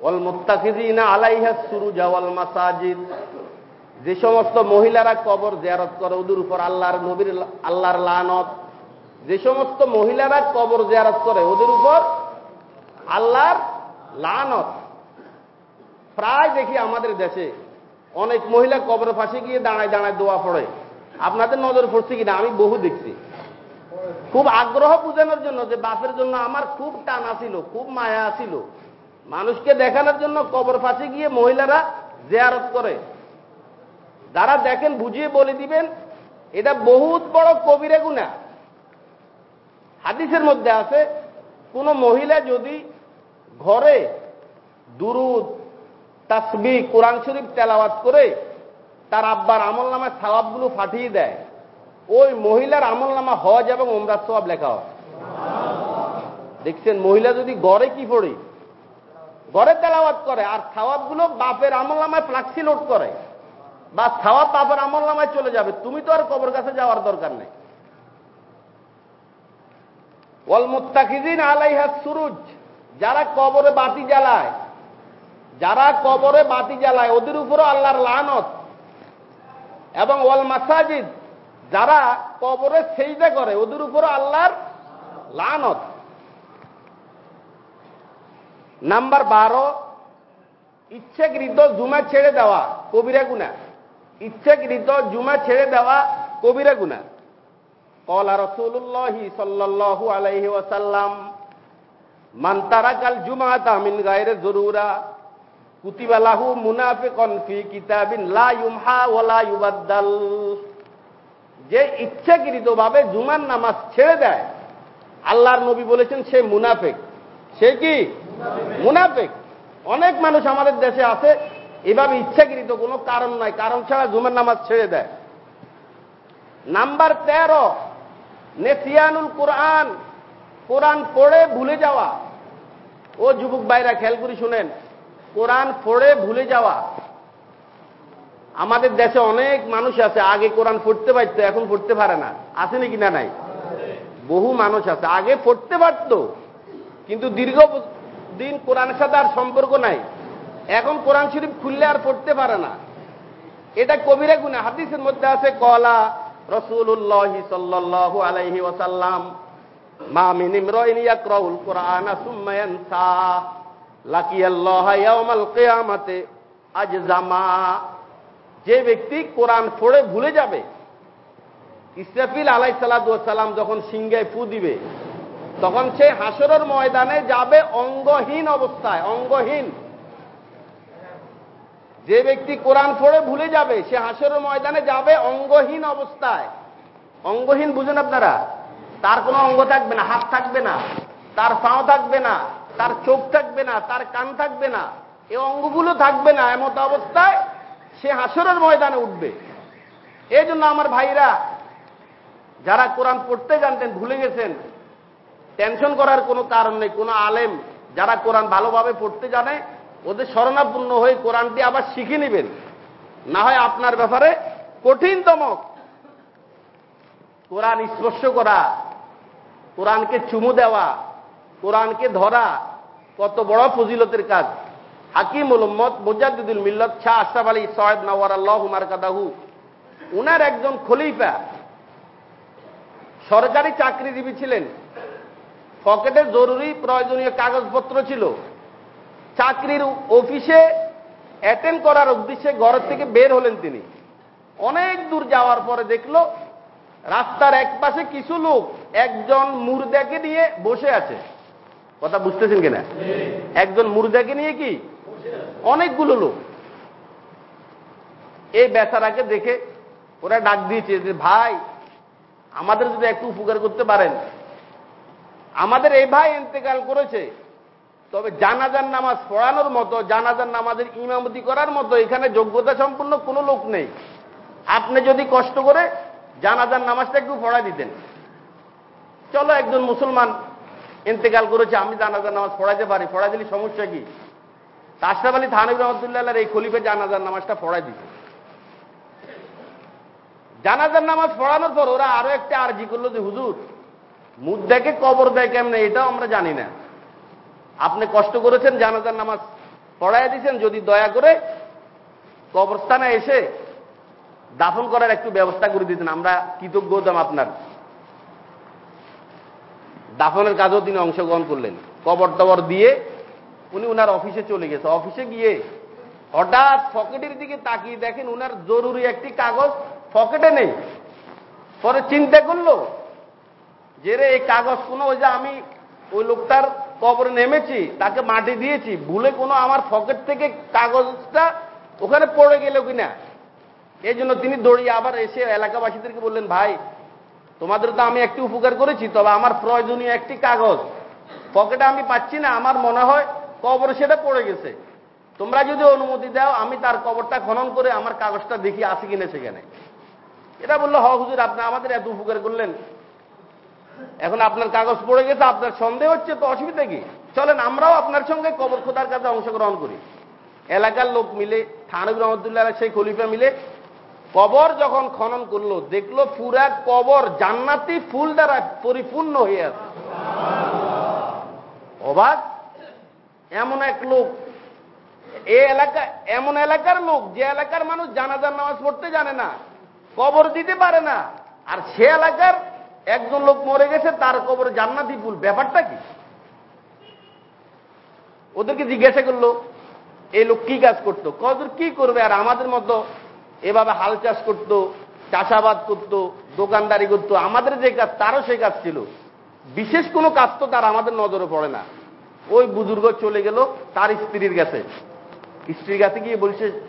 ওয়াল মুত্তাকিদিনা আলাইহা সুরুজা ওয়াল মাসাজিদ. যে সমস্ত মহিলারা কবর জিয়ারত করে, ওদের উপর আল্লাহর নবীর, আল্লাহর লানত। যে সমস্ত মহিলারা কবর জিয়ারত করে, ওদের উপর আল্লাহর লানত। প্রায় দেখি আমাদের দেশে অনেক মহিলা কবর ফাঁসে গিয়ে দাঁড়ায় দাঁড়ায় দোয়া পড়ে। আপনাদের নজর পড়ছে কিনা? আমি বহু দেখছি। খুব আগ্রহ বোঝানোর জন্য যে বাপের জন্য আমার খুব টানা ছিল খুব মায়া ছিল মানুষকে দেখানোর জন্য কবর ফাঁসে গিয়ে মহিলারা জেয়ারত করে। যারা দেখেন, বুঝিয়ে বলে দিবেন, এটা বহুত বড় কবিরে গুণা হাদিসের মধ্যে আছে, কোন মহিলা যদি ঘরে দুরুদ তাসবি, কোরআন শরীফ তেলাওয়াত করে তার আব্বার আমল নামায় সাওয়াবগুলো ফাটিয়ে দেয়। ওই মহিলার আমল নামা হজ এবং ওমরাত সবাব লেখা হয়। দেখছেন, মহিলা যদি গড়ে কি পড়ে? গড়ে তেলাওয়াত করে, আর সাওয়াবগুলো বাপের আমল নামায় ফ্লাক্সি লোড করে। বা সাওয়াব বাপের আমল নামায় চলে যাবে। তুমি তো আর কবর কাছে যাওয়ার দরকার নেই। ওয়াল মুত্তাকিদিন আলাইহা সুরুজ, যারা কবরে বাতি জ্বালায় যারা কবরে বাতি জ্বালায়, ওদের উপরও আল্লাহর লানত। এবং ওয়াল মাসাজিদ, যারা কবরে সেইদা করে, ওদের উপরও আল্লাহর লানত। নাম্বার বারো, ইচ্ছেকৃত জুমা ছেড়ে দেওয়া, কবিরা গুনা ইচ্ছেকৃত জুমা ছেড়ে দেওয়া, কবিরা গুনা কলা রসুল্লাহি সাল্লাল্লাহু আলাইহি ওয়াসাল্লাম, মান কাল জুমা তামিন গায়রে জরুরা। কুতিবা লাহু মুনাফিকন ফি কিতাবিন লা ইউমহা যে ইচ্ছাকৃতভাবে জুমার নামাজ ছেড়ে দেয় আল্লাহর নবী বলেছেন সে মুনাফিক। সে কি? মুনাফিক। অনেক মানুষ আমাদের দেশে আছে এভাবে ইচ্ছাকৃত কোনো কারণ নাই কারণ ছাড়া জুমার নামাজ ছেড়ে দেয়। নাম্বার তেরো নেসিয়ানুল কোরআন। কোরআন পড়ে ভুলে যাওয়া। ও যুবক ভাইরা খেয়াল করি শুনেন কোরআন পড়ে ভুলে যাওয়া। আমাদের দেশে অনেক মানুষ আছে, আগে কোরআন পড়তে পারতো, এখন পড়তে পারে না। আছে নাকি না নাই? বহু মানুষ আছে, আগে পড়তে পারত, কিন্তু দীর্ঘ দিন কোরআনের সাথে আর সম্পর্ক নাই। এখন কোরআন শরীফ খুললে আর পড়তে পারে না। এটা কবিরা গুণা হাদিসের মধ্যে আছে, কলা রসুল্লাহ সাল্লাহ আলাইহি ওসাল্লাম মা মিন ইমরাইন ইয়াকরাউল কুরআনা সুম্মা ইয়ানসা। কিয়ামাতে আজজামা যে ব্যক্তি কোরআন পড়ে ভুলে যাবে, ইসরাফিল আলাই সালাম যখন সিংহায় ফু দিবে, তখন সে হাসরের ময়দানে যাবে অঙ্গহীন অবস্থায়, অঙ্গহীন। যে ব্যক্তি কোরআন পড়ে ভুলে যাবে, সে হাসরের ময়দানে যাবে অঙ্গহীন অবস্থায়। অঙ্গহীন বুঝেন আপনারা? তার কোনো অঙ্গ থাকবে না, হাত থাকবে না, তার পাও থাকবে না। তার চোখ থাকবে না, তার কান থাকবে না, এ অঙ্গগুলো থাকবে না, এমত অবস্থায় সে হাসরের ময়দানে উঠবে। এই জন্য আমার ভাইরা, যারা কোরআন পড়তে জানতেন, ভুলে গেছেন, টেনশন করার কোনো কারণ নেই। কোনো আলেম যারা কোরআন ভালোভাবে পড়তে জানে, ওদের শরণাপূর্ণ হয়ে কোরআনটি আবার শিখে নেবেন। না হয় আপনার ব্যাপারে কঠিনতম। কোরআন স্পর্শ করা, কোরআনকে চুমু দেওয়া কোরআনকে ধরা কত বড় ফজিলতের কাজ। হাকিম উলম্মদ মুজাদ্দুল মিল্লত শাহ আশরাফ আলী সয়েদ নওয়ার আল্লাহ মারকাদাহু, উনার একজন খলিফা, সরকারি চাকরিজীবী ছিলেন। পকেটে জরুরি প্রয়োজনীয় কাগজপত্র ছিল। চাকরির অফিসে অ্যাটেন্ড করার উদ্দেশ্যে ঘরের থেকে বের হলেন তিনি। অনেক দূর যাওয়ার পরে দেখল, রাস্তার এক পাশে কিছু লোক একজন মুর্দাকে নিয়ে বসে আছে। কথা বুঝতেছেন কিনা? একজন মুর্দাকে নিয়ে কি? অনেকগুলো লোক। এই বেচারাকে দেখে ওরা ডাক দিয়েছে যে, ভাই, আমাদের যদি একটু উপকার করতে পারেন। আমাদের এই ভাই ইন্তেকাল করেছে। তবে জানাজার নামাজ পড়ানোর মতো, জানাজার নামাজের ইমামতি করার মতো এখানে যোগ্যতা সম্পন্ন কোনো লোক নেই। আপনি যদি কষ্ট করে জানাজার নামাজটা একটু পড়াই দিতেন। চলো একজন মুসলমান ইন্তেকাল করেছে, আমি জানাজার নামাজ পড়াইতে পারি। পড়াই দিলে সমস্যা কি? আশরাফ আলী থানবী রহমতুল্লাহ এই খলিফে জানাজার নামাজটা পড়াই দিত জানাজার নামাজ পড়ানোর পর ওরা আরও একটা আর্জি করল যে, হুজুর মুদ্দাকে কবর দেয় কেমনে? এটাও আমরা জানি না। আপনি কষ্ট করেছেন জানাজার নামাজ পড়াই দিয়েছেন, যদি দয়া করে কবরস্থানে এসে দাফন করার একটু ব্যবস্থা করে দিতেন। আমরা কৃতজ্ঞ হতাম আপনার। দাফনের কাজেও তিনি অংশগ্রহণ করলেন। কবর টবর দিয়ে উনি উনার অফিসে চলে গেছে। অফিসে গিয়ে হঠাৎ পকেটের দিকে তাকিয়ে দেখেন উনার জরুরি একটি কাগজ পকেটে নেই। পরে চিন্তা করল যে রে, এই কাগজ কোনো ওই যে আমি ওই লোকটার কবরে নেমেছি, তাকে মাটি দিয়েছি, ভুলে কোনো আমার পকেট থেকে কাগজটা ওখানে পড়ে গেল কিনা? এই জন্য তিনি দৌড়িয়ে আবার এসে এলাকাবাসীদেরকে বললেন, ভাই তোমাদের তো আমি একটি উপকার করেছি, তবে আমার প্রয়োজনীয় একটি কাগজ। পকেটে আমি পাচ্ছি না, আমার মনে হয় কবর সেটা পড়ে গেছে। তোমরা যদি অনুমতি দাও, আমি তার কবরটা খনন করে আমার কাগজটা দেখি আসি কিনে সেখানে। এটা বলল হ হুজুর, আপনি আমাদের এত উপকার করলেন। এখন আপনার কাগজ পড়ে গেছে, আপনার সন্দেহ হচ্ছে, তো অসুবিধা কি? চলেন, আমরাও আপনার সঙ্গে কবর খোদার কাছে অংশগ্রহণ করি। এলাকার লোক মিলে থানবী রহমতুল্লাহ সেই খলিফা মিলে কবর যখন খনন করল, দেখল পুরা কবর জান্নাতি ফুল দ্বারা পরিপূর্ণ হয়ে আছে। অবাক? এমন এক লোক এই এলাকা, এমন এলাকার লোক, যে এলাকার মানুষ জানাজার নামাজ পড়তে জানে না, কবর দিতে পারে না, আর সে এলাকার একজন লোক মরে গেছে, তার কবরে জান্নাতি ফুল। ব্যাপারটা কি? ওদেরকে জিজ্ঞাসা করল, এই লোক কি কাজ করতো? কদর কি করবে? আর আমাদের মতো এভাবে হাল চাষ করতো, চাষাবাদ করতো, দোকানদারি করতো, আমাদের যে কাজ, তারও সেই কাজ ছিল। বিশেষ কোনো কাজ তো তার আমাদের নজরে পড়ে না। ওই বুজুর্গ চলে গেল, তার স্ত্রীর কাছে। স্ত্রীর কাছে গিয়ে বলছে,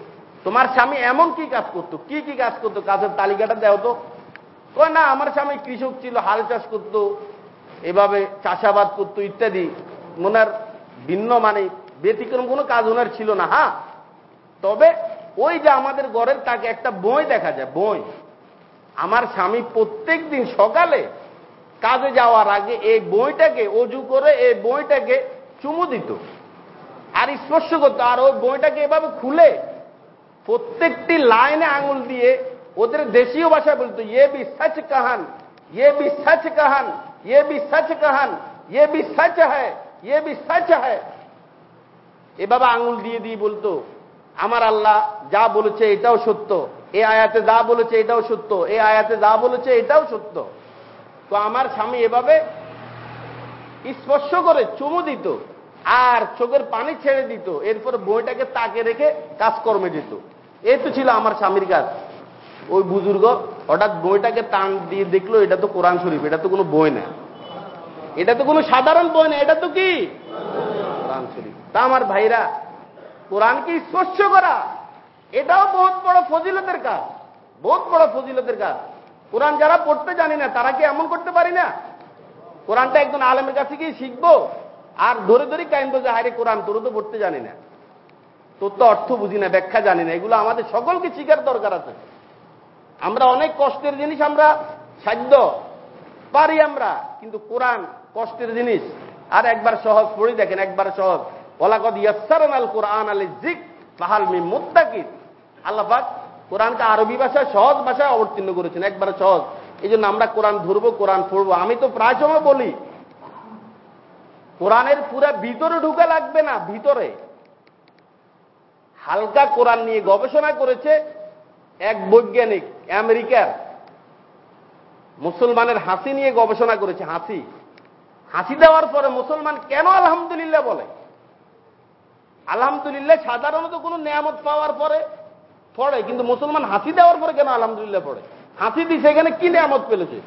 তোমার স্বামী এমন কি কাজ করতো? কি কি কাজ করতো? কাজের তালিকাটা দেও তো। কয়, না, আমার স্বামী কৃষক ছিল, হাল চাষ করতো, এভাবে চাষাবাদ করতো, ইত্যাদি। ওনার ভিন্ন মানে ব্যতিক্রম কোনো কাজ ওনার ছিল না হ্যাঁ। তবে ওই যে আমাদের ঘরের তাকে একটা বই দেখা যায়, বই। আমার স্বামী প্রত্যেক দিন সকালে কাজে যাওয়ার আগে এই বইটাকে অজু করে এই বইটাকে চুমু দিত আর স্পর্শ করতো। আর ওই বইটাকে এভাবে খুলে প্রত্যেকটি লাইনে আঙুল দিয়ে ওদের দেশীয় ভাষায় বলতো ইয়ে বি সচ কাহান ইয়ে বি সচ কাহান ইয়ে বি সচ কাহান ইয়ে বি সচ হ্যায় ইয়ে বি সচ হ্যায়। এভাবে আঙুল দিয়ে দিয়ে বলতো আমার আল্লাহ যা বলেছে এটাও সত্য। এ আয়াতে যা বলেছে এটাও সত্য। এ আয়াতে যা বলেছে এটাও সত্য। তো আমার স্বামী এভাবে স্পর্শ করে, চুমু দিত আর চোখের পানি ছেড়ে দিত। এরপর বইটাকে তাকে রেখে কাজকর্মে দিত এই তো ছিল আমার স্বামীর কাজ। ওই বুজুর্গ হঠাৎ বইটাকে টান দিয়ে দেখল, এটা তো কোরআন শরীফ, এটা তো কোনো বই না। এটা তো কোনো সাধারণ বই না, এটা তো কি? কোরআন শরীফ। তা আমার ভাইরা কোরআনকে স্পর্শ করা, এটাও বহুত বড় ফজিলতের কাজ, বহুত বড় ফজিলতের কাজ। কোরআন যারা পড়তে জানি না, তারা কি এমন করতে পারি না? কোরআনটা একজন আলেমের কাছে গিয়ে শিখব, আর ধরে ধরে কাইন্দ যে হারে কোরআন তোর তো পড়তে জানি না। তোর তো অর্থ বুঝি না, ব্যাখ্যা জানি না। এগুলো আমাদের সকলকে শিখার দরকার আছে। আমরা অনেক কষ্টের জিনিস আমরা সাধ্য পারি আমরা, কিন্তু কোরআন কষ্টের জিনিস। আর একবার সহজ পড়ি দেখেন, একবার সহজ। ওলাকদ ইয়াসারান আল কোরআন আলী জিক মি মুত্তাকিদ আল্লাপাক কোরআনকে আরবি ভাষায় সহজ ভাষায় অবতীর্ণ করেছেন, একবার সহজ। এই জন্য আমরা কোরআন ধরবো, কোরআন পড়ব। আমি তো প্রায় সময় বলি, কোরআনের পুরা ভিতরে ঢুকা লাগবে না, ভিতরে। হালকা কোরআন নিয়ে গবেষণা করেছে এক বৈজ্ঞানিক, আমেরিকার। মুসলমানের হাসি নিয়ে গবেষণা করেছে, হাসি। হাসি দেওয়ার পরে মুসলমান কেন আলহামদুলিল্লাহ বলে? আলহামদুলিল্লাহ, সাধারণত কোনো নিয়ামত পাওয়ার পরে পড়ে, কিন্তু মুসলমান হাসি দেওয়ার পরে কেন আলহামদুলিল্লাহ পড়ে? হাসি দিছে, এখানে কি নিয়ামত পেলেছে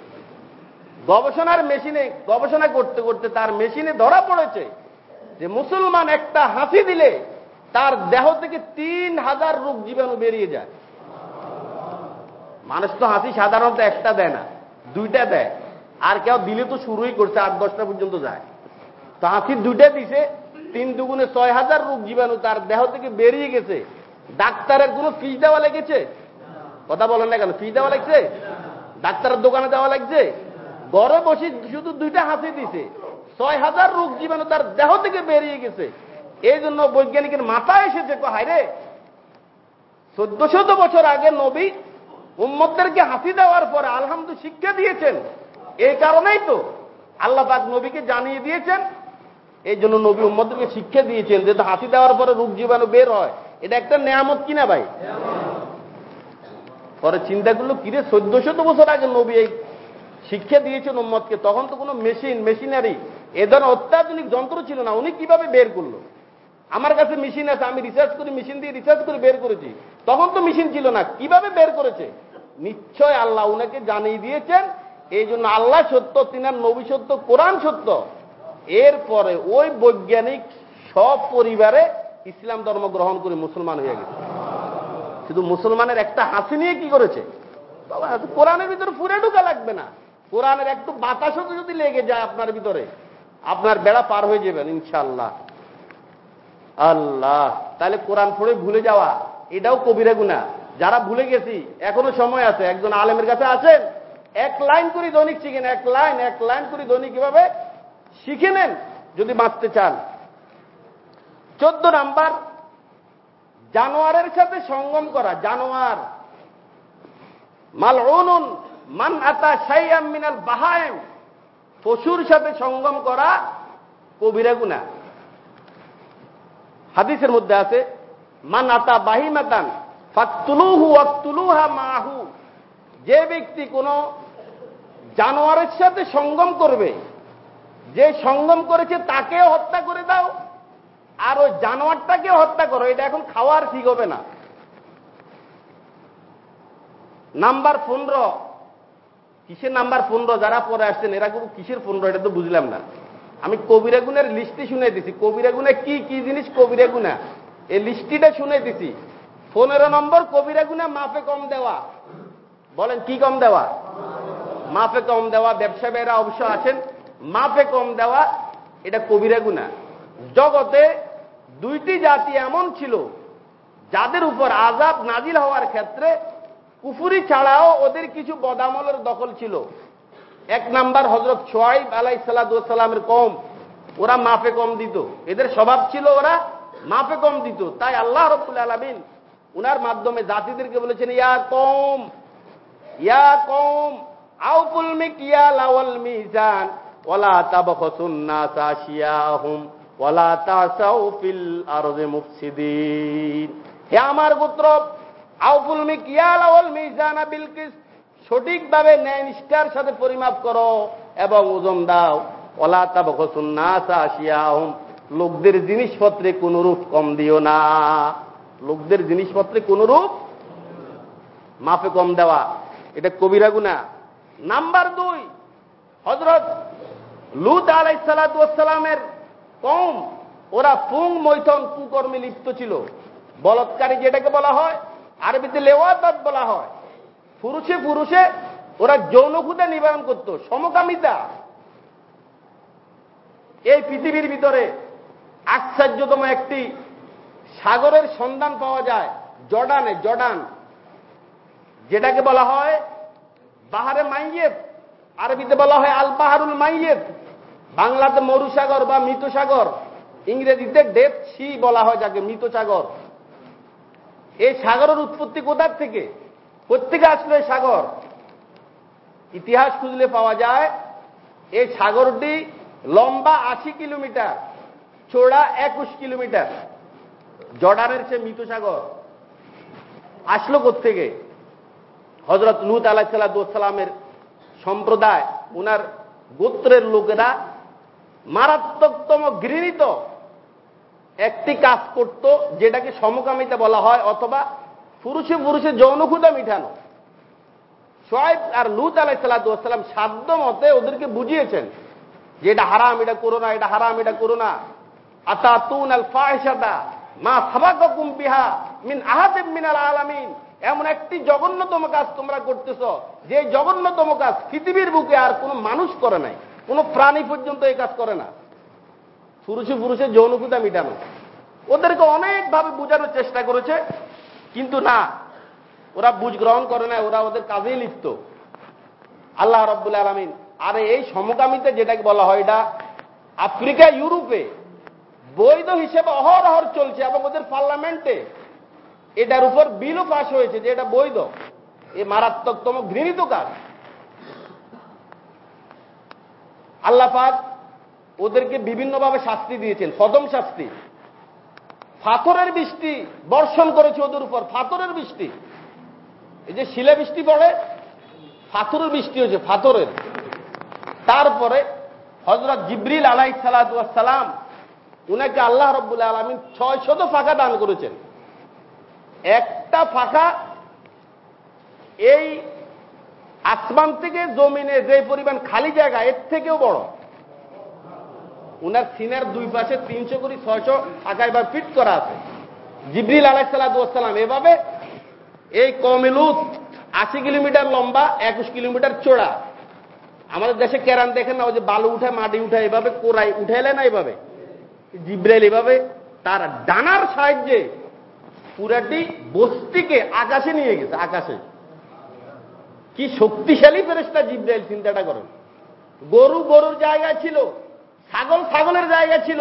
গবেষণার মেশিনে, গবেষণা করতে করতে তার মেশিনে ধরা পড়েছে যে মুসলমান একটা হাসি দিলে তার দেহ থেকে তিন হাজার রোগ জীবাণু বেরিয়ে যায়। মানুষ তো হাসি সাধারণত একটা দেয় না, দুইটা দেয়। আর কেউ দিলে তো শুরুই করছে, আট দশটা পর্যন্ত যায়। তো হাসি দুইটা দিছে তিন দুগুণে ছয় হাজার রোগ জীবাণু তার দেহ থেকে বেরিয়ে গেছে। ডাক্তারের কোনো ফিস দেওয়া লেগেছে? কথা বলেন না কেন? ফিস দেওয়া লেগেছে? ডাক্তারের দোকানে দেওয়া লাগছে? ঘরে বসে শুধু দুইটা হাসি দিছে। ছয় হাজার রোগ জীবাণু তার দেহ থেকে বেরিয়ে গেছে। এই জন্য বৈজ্ঞানিকের মাথায় এসেছে হাইরে চোদ্দ শত বছর আগে নবী উম্মদদেরকে হাসি দেওয়ার পরে আলহামদু শিক্ষা দিয়েছেন। এই কারণেই তো আল্লাহ নবীকে জানিয়ে দিয়েছেন এই জন্য নবী উম্মদদেরকে শিক্ষা দিয়েছেন যে হাসি দেওয়ার পরে রোগ জীবাণু বের হয়। এটা একটা নেয়ামত কিনা ভাই? পরে চিন্তা করল, কিরে চোদ্দ শত বছর আগে নবী এই শিক্ষা দিয়েছেন উম্মদকে তখন তো কোনো মেশিন, মেশিনারি, এ ধরনের অত্যাধুনিক যন্ত্র ছিল না। উনি কীভাবে বের করল? আমার কাছে মেশিন আছে, আমি রিসার্চ করি, মেশিন দিয়ে রিসার্চ করে বের করেছি। তখন তো মেশিন ছিল না, কীভাবে বের করেছে? নিশ্চয় আল্লাহ উনাকে জানিয়ে দিয়েছেন, এই জন্য আল্লাহ সত্য, তিনার নবী সত্য, কোরআন সত্য। এরপরে ওই বৈজ্ঞানিক সব পরিবারে ইসলাম ধর্ম গ্রহণ করে মুসলমান হয়ে গেছে। শুধু মুসলমানের একটা হাসি নিয়ে কি করেছে? কোরআনের ভিতরে ফুরে ঢুকা লাগবে না। কোরআনের একটু বাতাসও যদি লেগে যায় আপনার ভিতরে, আপনার বেড়া পার হয়ে যাবেন ইনশাল্লাহ আল্লাহ, তাহলে কোরআন পড়ে ভুলে যাওয়া, এটাও কবিরা গুণা যারা ভুলে গেছি, এখনও সময় আছে, একজন আলেমের কাছে আছেন এক লাইন করে দৈনিক শিখেন, এক লাইন এক লাইন করে দৈনিক কীভাবে শিখে নেন যদি বাঁচতে চান। চোদ্দ নাম্বার, জানোয়ারের সাথে সঙ্গম করা, জানোয়ার। মাল মান আতা সাইয়াম মিনাল বাহায়েম পশুর সাথে সঙ্গম করা কবিরা গুণা। হাদিসের মধ্যে আছে, মান আতা বাহিমাতান ফাকতুলুহু আক্তুলুহা মাহু। যে ব্যক্তি কোন জানোয়ারের সাথে সঙ্গম করবে যে সঙ্গম করেছে তাকেও হত্যা করে দাও। আর ওই জানোয়ারটাকে হত্যা করো, এটা এখন খাওয়ার ঠিক হবে না। নাম্বার পনেরো। কিসের নাম্বার পনেরো? যারা পরে আসছেন, এরা কিন্তু কিসের পনেরো, এটা তো বুঝলাম না। আমি কবিরা গুণের লিস্টটি শুনে দিছি। কবিরা গুণে কি কি জিনিস কবিরা গুণা এই লিস্টিটা শুনে দিছি। পনেরো নম্বর কবিরা গুণা মাফে কম দেওয়া। বলেন, কি কম দেওয়া? মাফে কম দেওয়া। ব্যবসায়ীরা অবশ্য আছেন মাফে কম দেওয়া, এটা কবিরা গুণা। জগতে দুইটি জাতি এমন ছিল, যাদের উপর আজাব নাজিল হওয়ার ক্ষেত্রে কুফুরি ছাড়াও ওদের কিছু বদামলের দখল ছিল। এক নাম্বার হজরত সোয়াইব আলাই সালামের কম ওরা মাফে কম দিত। এদের স্বভাব ছিল ওরা মাফে কম দিত। তাই আল্লাহ রবুল আলমিন উনার মাধ্যমে জাতিদেরকে বলেছেন, ইয়া কম ইয়া কম আউকুল মিকিয়া লাওয়াল মিজান। ওলা তাবখসুন নাস আশিয়াহুম ওলা তাসাউ ফিল আরদে মুফসিদিন। হে আমার গোত্র আউফুল মিকিয়া লাওয়াল মিজানা সঠিকভাবে ন্যায় নিষ্ঠার সাথে পরিমাপ করো এবং ওজন দাও। ওলা তাবখসুন নাস আশিয়াহুম লোকদের জিনিসপত্রে কোন রূপ কম দিও না। লোকদের জিনিসপত্রে কোন রূপ মাফে কম দেওয়া। এটা কবিরা গুনা নাম্বার দুই হজরত লুত আলাই সালামের কম ওরা পুং মৈথন কুকর্মে লিপ্ত ছিল। বলৎকারী যেটাকে বলা হয়, আরবিতে লেওয়াত বলা হয়। পুরুষে পুরুষে ওরা যৌনক্ষুদা নিবারণ করত, সমকামিতা। এই পৃথিবীর ভিতরে আশ্চর্যতম একটি সাগরের সন্ধান পাওয়া যায়, জর্ডানে, জর্ডান। যেটাকে বলা হয় বাহারে মাইয়েত। আরবিতে বলা হয় আল বাহারুল মাইয়েত। বাংলাতে মরুসাগর বা মৃত সাগর ইংরেজিতে ডেথ সি বলা হয় যাকে মৃত সাগর এই সাগরের উৎপত্তি কোথার থেকে? কোথেকে আসলো এই সাগর? ইতিহাস খুঁজলে পাওয়া যায়, এই সাগরটি লম্বা আশি কিলোমিটার চোড়া একুশ কিলোমিটার। জর্ডানের সে মৃত সাগর আসলো থেকে হজরত লুত আলাহ সাল্লামের সম্প্রদায়, উনার গোত্রের লোকেরা মারাত্মকতম ঘৃণিত একটি কাজ করত, যেটাকে সমকামিতা বলা হয়, অথবা পুরুষে পুরুষে যৌনক্ষুদা মিঠানো সোয়েব আর লুত আলাই সাল্লাম সাধ্য মতে ওদেরকে বুঝিয়েছেন যে এটা হারাম, এটা করো না, এটা হারাম, এটা করো না। আতা তুন আল ফাহিসাদা মা সাবাকুম বিহা মিন আহাদেব মিনাল আলামিন। এমন একটি জঘন্যতম কাজ তোমরা করতেছ, যে জঘন্যতম কাজ পৃথিবীর বুকে আর কোনো মানুষ করে নাই, কোনো প্রাণী পর্যন্ত এই কাজ করে না। পুরুষে পুরুষের যৌনকুতা মিটানো। ওদেরকে অনেকভাবে বোঝানোর চেষ্টা করেছে, কিন্তু না, ওরা বুঝ গ্রহণ করে না, ওরা ওদের কাজেই লিপ্ত। আল্লাহ রব্বুল আলমিন, আর এই সমকামিতে যেটাকে বলা হয় এটা আফ্রিকা, ইউরোপে বৈধ হিসেবে অহরহর চলছে এবং ওদের পার্লামেন্টে এটার উপর বিলও পাশ হয়েছে যে এটা বৈধ। এ মারাত্মকতম ঘৃণিত কাজ। আল্লাপাক ওদেরকে বিভিন্নভাবে শাস্তি দিয়েছেন কদম শাস্তি। ফাথরের বৃষ্টি বর্ষণ করেছে ওদের উপর ফাথরের বৃষ্টি। এই যে শিলে বৃষ্টি পড়ে ফাথরের বৃষ্টি হয়েছে ফাথরের তারপরে হজরত জিব্রিল আলাই সালাম, উনাকে আল্লাহ রব্বুল্লাহ আলমিন ছয় শত ফাঁকা দান করেছেন। একটা ফাঁকা, এই আসমান থেকে জমিনে যে পরিমাণ খালি জায়গা, এর থেকেও বড়। উনার সিনের দুই পাশে তিনশো কোটি ছয়শো ফাঁকা এবার ফিট করা আছে। জিবরিল আলাইসালাম এভাবে এই কমিলুত আশি কিলোমিটার লম্বা, একুশ কিলোমিটার চোড়া আমাদের দেশে কেরান দেখেন না, ওই যে বালু উঠে, মাটি উঠে, এভাবে কোরাই উঠাইলে না এভাবে? জিব্রাইল এভাবে তার ডানার সাহায্যে পুরাটি বস্তিকে আকাশে নিয়ে গেছে, আকাশে। কি শক্তিশালী ফেরেস্তা জিব্রাইল চিন্তাটা করেন। গরু গরুর জায়গা ছিল, ছাগল ছাগলের জায়গা ছিল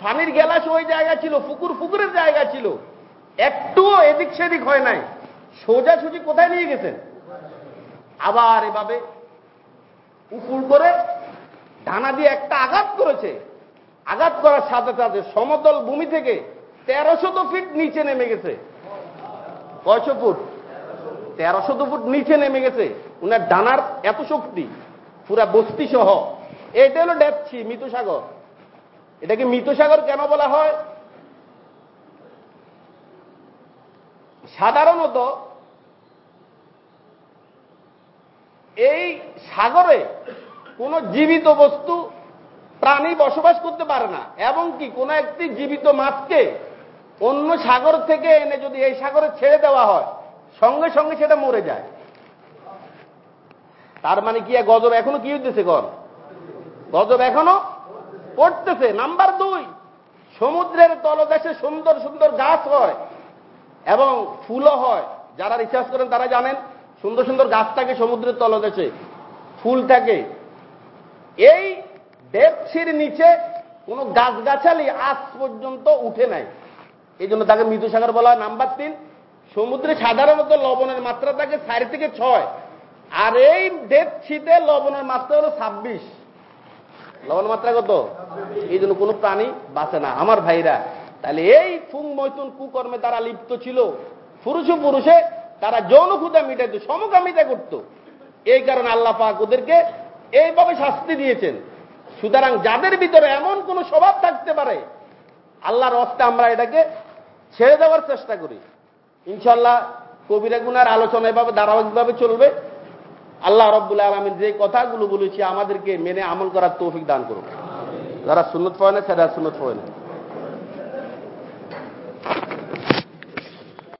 পানির গেলাস ওই জায়গা ছিল, ফুকুর ফুকুরের জায়গা ছিল। একটুও এদিক সেদিক হয় নাই। সোজাসুজি কোথায় নিয়ে গেছেন? আবার এভাবে উপুর করে ডানা দিয়ে একটা আঘাত করেছে। আঘাত করার সাথে সাথে সমতল ভূমি থেকে তেরোশত ফিট নিচে নেমে গেছে। কয়শো ফুট? তেরোশত ফুট নিচে নেমে গেছে। উনার ডানার এত শক্তি, পুরা বস্তি সহ। এটা হলো ডেপছি মৃতসাগর। এটাকে মৃতসাগর কেন বলা হয়? সাধারণত এই সাগরে কোন জীবিত বস্তু প্রাণী বসবাস করতে পারে না, এবং কি কোন একটি জীবিত মাছকে অন্য সাগর থেকে এনে যদি এই সাগরে ছেড়ে দেওয়া হয়, সঙ্গে সঙ্গে সেটা মরে যায়। তার মানে কি গজব এখনও কি হইতেছে গর গজব এখনও পড়তেছে। নাম্বার দুই, সমুদ্রের তলদেশে সুন্দর সুন্দর গাছ হয় এবং ফুলও হয়। যারা রিসার্চ করেন তারা জানেন, সুন্দর সুন্দর গাছ থাকে সমুদ্রের তলদেশে, ফুল থাকে। এই ডেপসির নিচে কোন গাছগাছালি আজ পর্যন্ত উঠে নাই। এই জন্য তাকে মৃদুসাগর বলা হয়। নাম্বার তিন, সমুদ্রে সাধারণত লবণের মাত্রা থাকে চার থেকে ছয়। আর এই ডেপসিতে লবণের মাত্রা হলো ছাব্বিশ। লবণ মাত্রা কত? এই জন্য কোনো প্রাণী বাঁচে না। আমার ভাইরা, তাহলে এই ফুং মৈতুন কুকর্মে তারা লিপ্ত ছিল। পুরুষে পুরুষে তারা যৌন ক্ষুদা মিটাইত, সমকামিতা করত। এই কারণে আল্লাহ পাক ওদেরকে এইভাবে শাস্তি দিয়েছেন। সুতরাং যাদের ভিতরে এমন কোন স্বভাব থাকতে পারে, আল্লাহর অস্তে আমরা এটাকে ছেড়ে দেওয়ার চেষ্টা করি। ইনশাল্লাহ কবিরা গুনার আলোচনা এভাবে ধারাবাহিকভাবে চলবে। আল্লাহ রব্বুল আলমিন যে কথাগুলো বলেছি আমাদেরকে মেনে আমল করার তৌফিক দান করুন যারা সুন্নত পায় না সেটা সুন্নত পায় না।